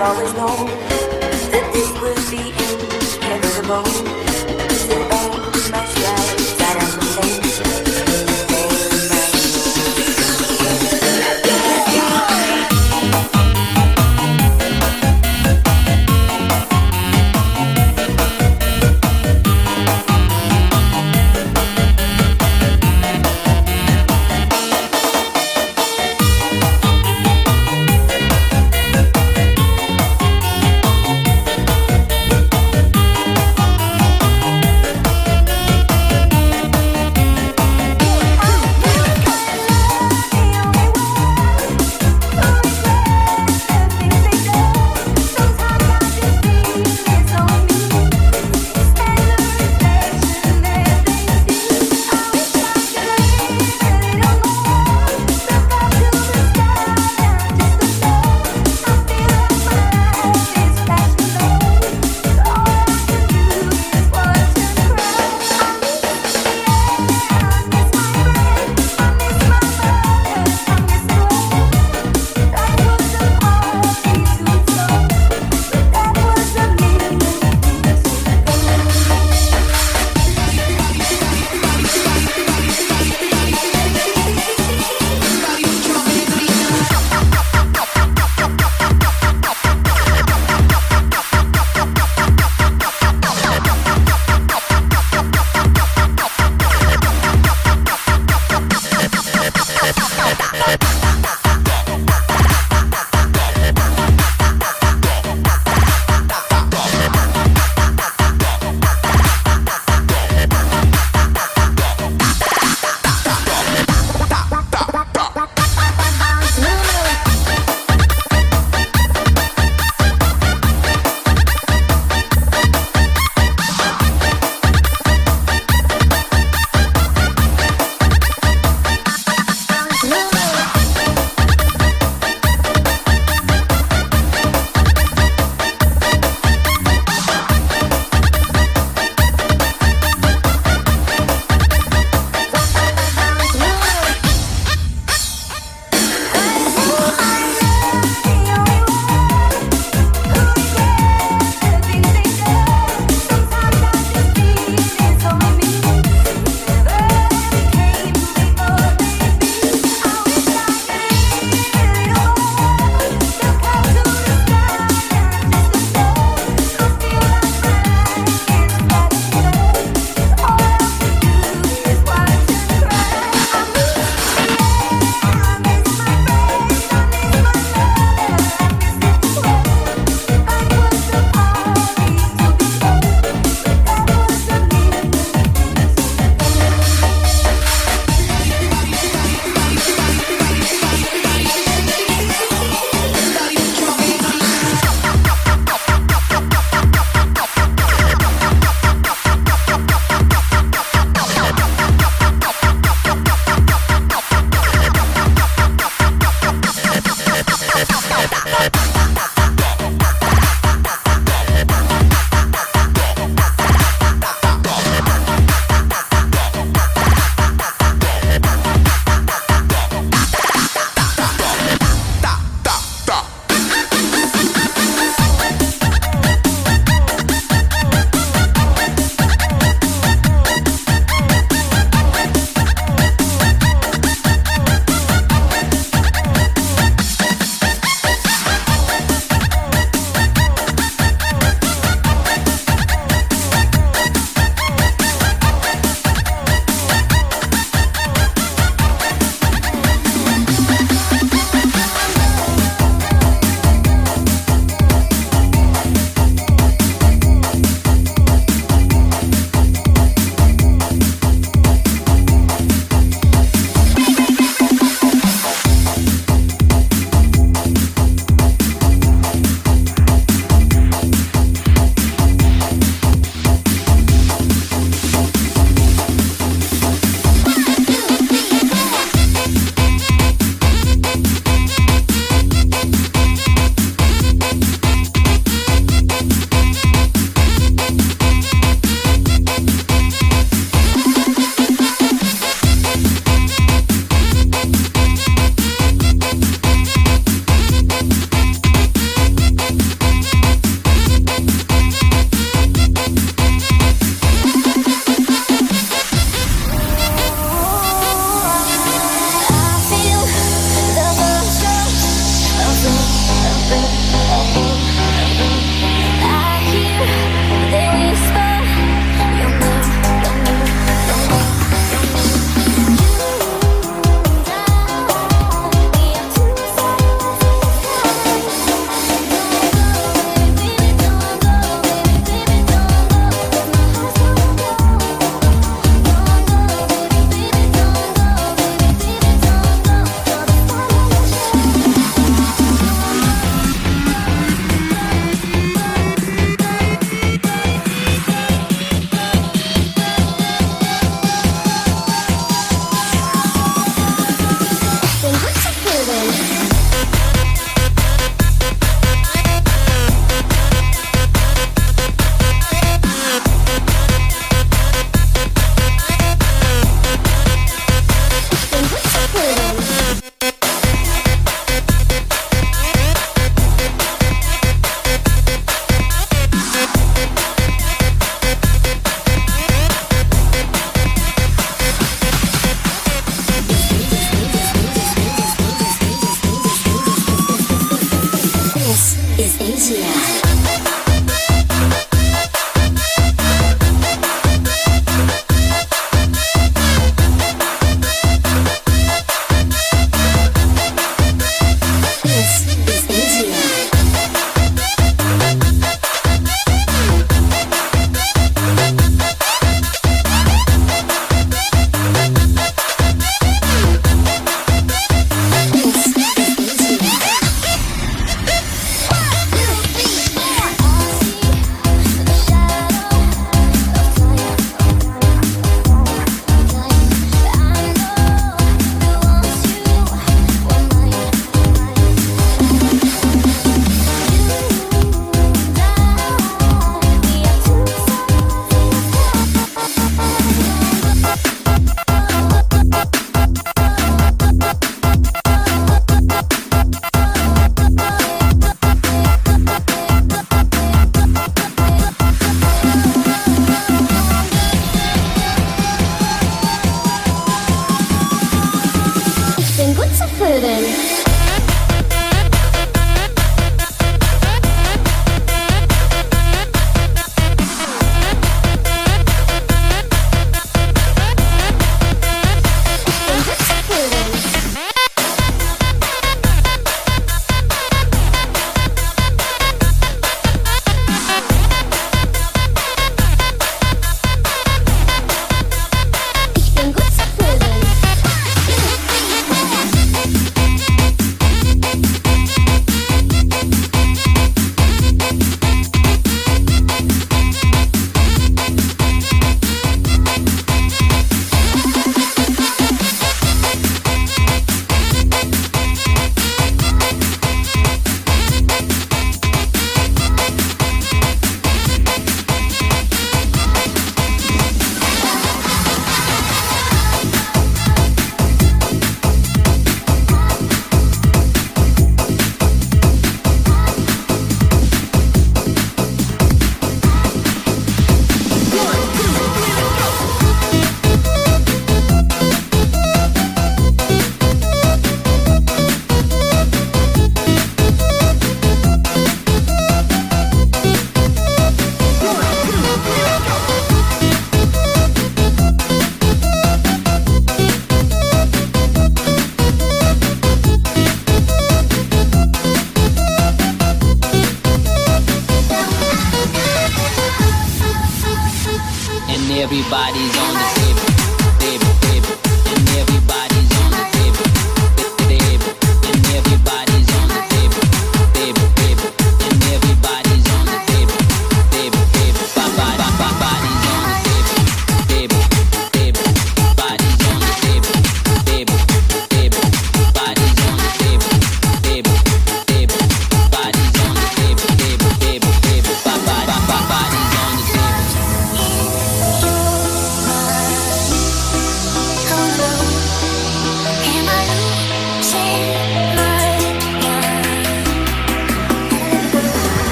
I've always known that this was the inevitable.